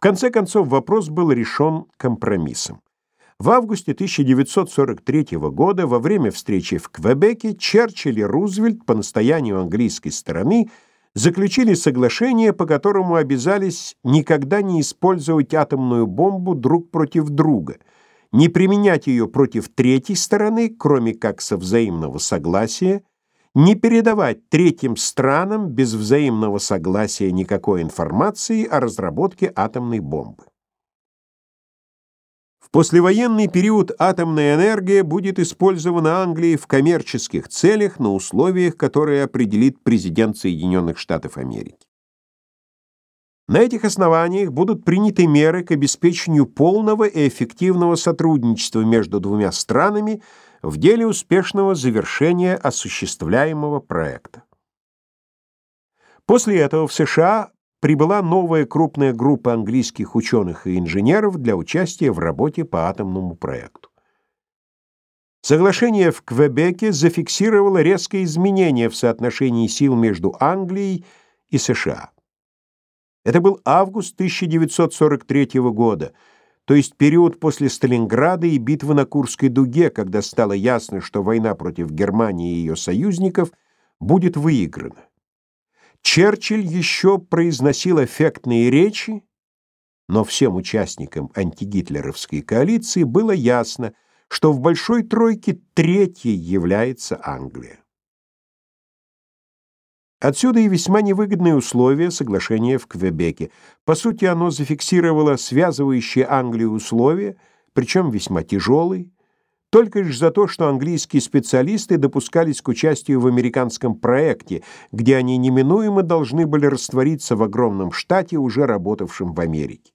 В конце концов, вопрос был решен компромиссом. В августе 1943 года, во время встречи в Квебеке, Черчилль и Рузвельт по настоянию английской стороны заключили соглашение, по которому обязались никогда не использовать атомную бомбу друг против друга, не применять ее против третьей стороны, кроме как со взаимного согласия, не передавать третьим странам без взаимного согласия никакой информации о разработке атомной бомбы. В послевоенный период атомная энергия будет использована Англией в коммерческих целях на условиях, которые определит президент Соединенных Штатов Америки. На этих основаниях будут приняты меры к обеспечению полного и эффективного сотрудничества между двумя странами – в деле успешного завершения осуществляемого проекта. После этого в США прибыла новая крупная группа английских ученых и инженеров для участия в работе по атомному проекту. Соглашение в Квебеке зафиксировало резкое изменение в соотношении сил между Англией и США. Это был август 1943 года – то есть период после Сталинграда и битвы на Курской дуге, когда стало ясно, что война против Германии и ее союзников будет выиграна. Черчилль еще произносил эффектные речи, но всем участникам антигитлеровской коалиции было ясно, что в Большой Тройке третьей является Англия. Отсюда и весьма невыгодные условия соглашения в Квебеке. По сути, оно зафиксировало связывающие Англию условия, причем весьма тяжелые, только лишь за то, что английские специалисты допускались к участию в американском проекте, где они неминуемо должны были раствориться в огромном штате, уже работавшем в Америке.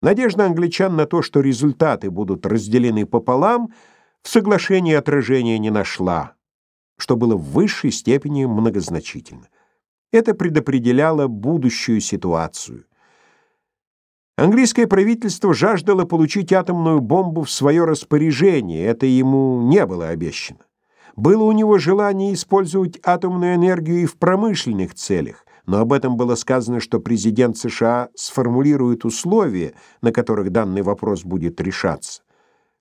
Надежда англичан на то, что результаты будут разделены пополам, в соглашении отражения не нашла что было в высшей степени многозначительно. Это предопределяло будущую ситуацию. Английское правительство жаждало получить атомную бомбу в свое распоряжение, это ему не было обещано. Было у него желание использовать атомную энергию и в промышленных целях, но об этом было сказано, что президент США сформулирует условия, на которых данный вопрос будет решаться.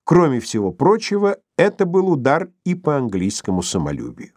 Кроме всего прочего, это был удар и по английскому самолюбию.